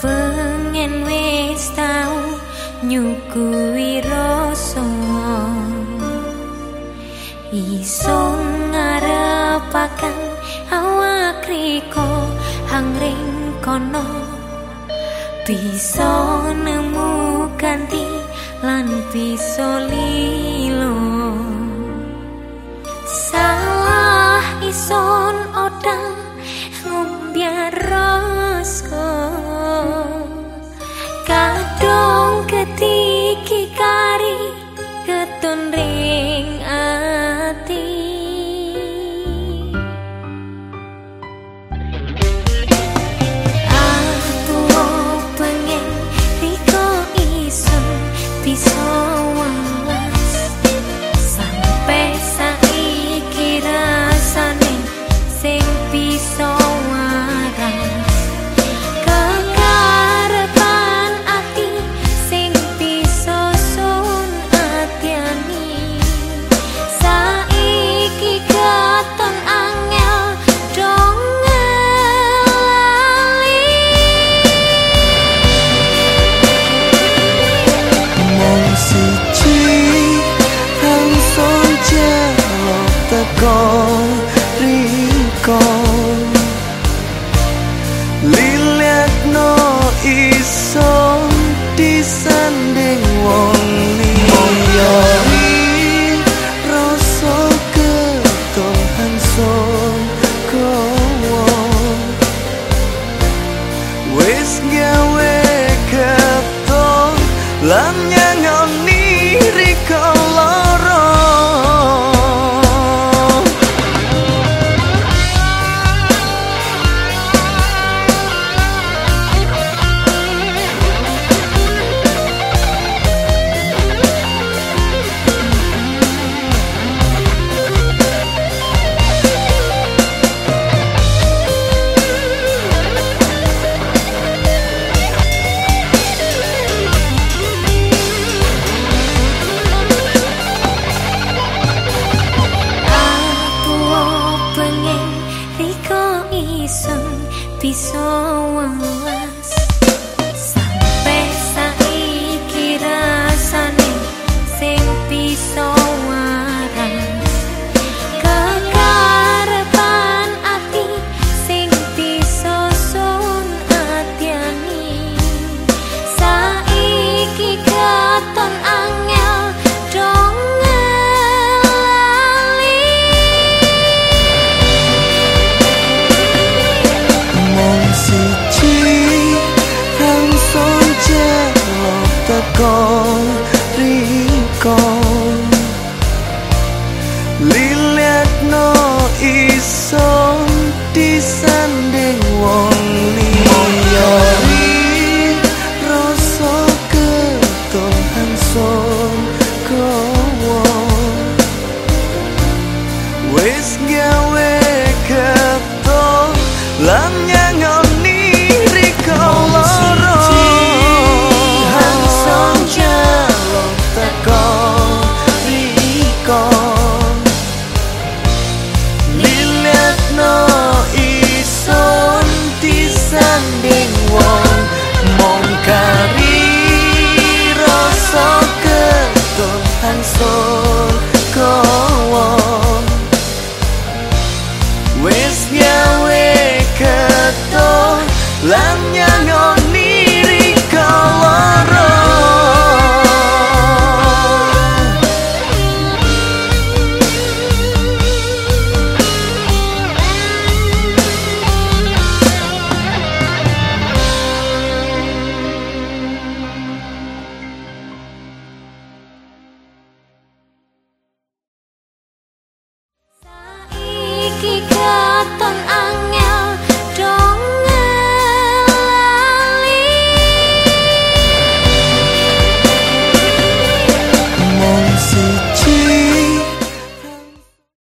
pengen wis tau nyukui rasa iso ngarepaken awak riko hangring kono bisa nemu ganti lan bisa lilo. Salah ison riko lilet no iso disanding wong liya. Rasa keton son kowo wis gawe keton lan standing wall So Con